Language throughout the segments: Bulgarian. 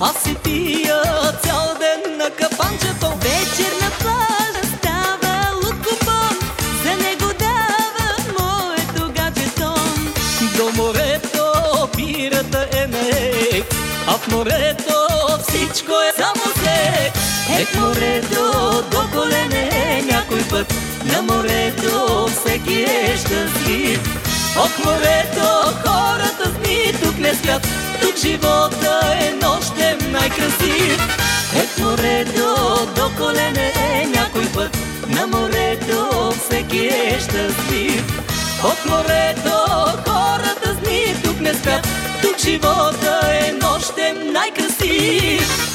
Аз си пия цял ден на капанчето. Вечер на плажа става луд купон За него давам моето гаджетон До морето пирата е на ек А в морето всичко е само сек. Ек морето до колене някой път. На морето всеки е щастлив. От морето хората сни тук не спят Тук живота е най-красив. Ек морето до колене някой път. На морето всеки е щастлив. От морето хората сни тук не спят Тук живота е нощем най-красив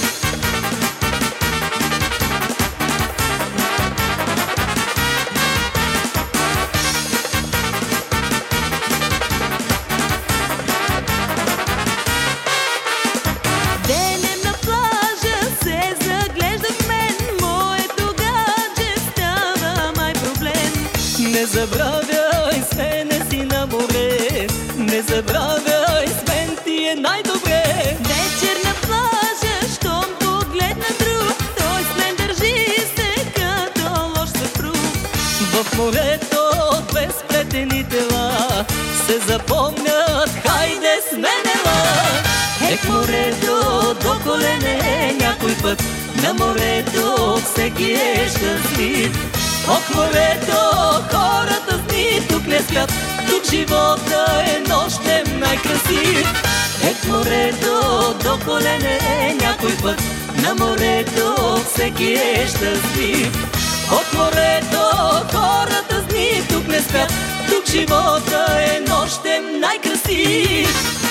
Не забравяй с мене си на море. Не забравяй с мен ти е най-добре. Вечер на плажа, щом погледна друг Той с мен държи се като лош съпруг. В морето две сплетени тела Се запомнят, хайде с мен ела. Ек морето до колене някой път. На морето всеки е щастлив. От морето не спят. Тук живота е нощем най-красив. Ек морето до колене някой път. На морето всеки е щастлив. От морето хората сни тук не спят. Тук живота е нощем най-красив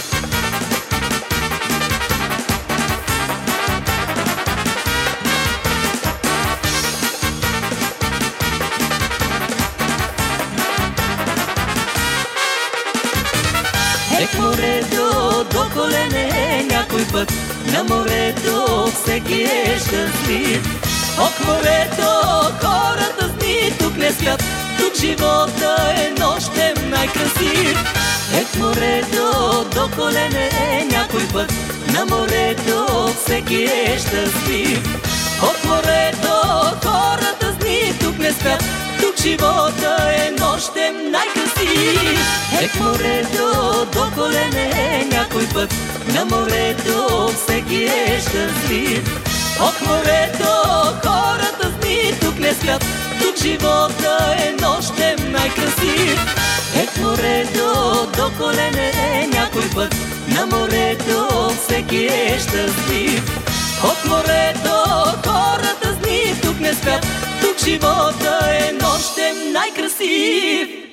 Ек морето до колене някой път. На морето всеки е щастлив. От морето хората сни тук не спят. Тук живота е нощем най-красив. Ек морето до колене някой път. На морето всеки е щастлив. От морето хората сни тук не спят. Тук живота е нощем най-красив Ек морето до колене някой път. На морето всеки е щастлив. От морето хората сни тук не спят Тук живота е нощем най-красив. Ек морето до колене някой път. На морето всеки е щастлив. От морето хората сни тук не спят Тук живота е нощем най-красив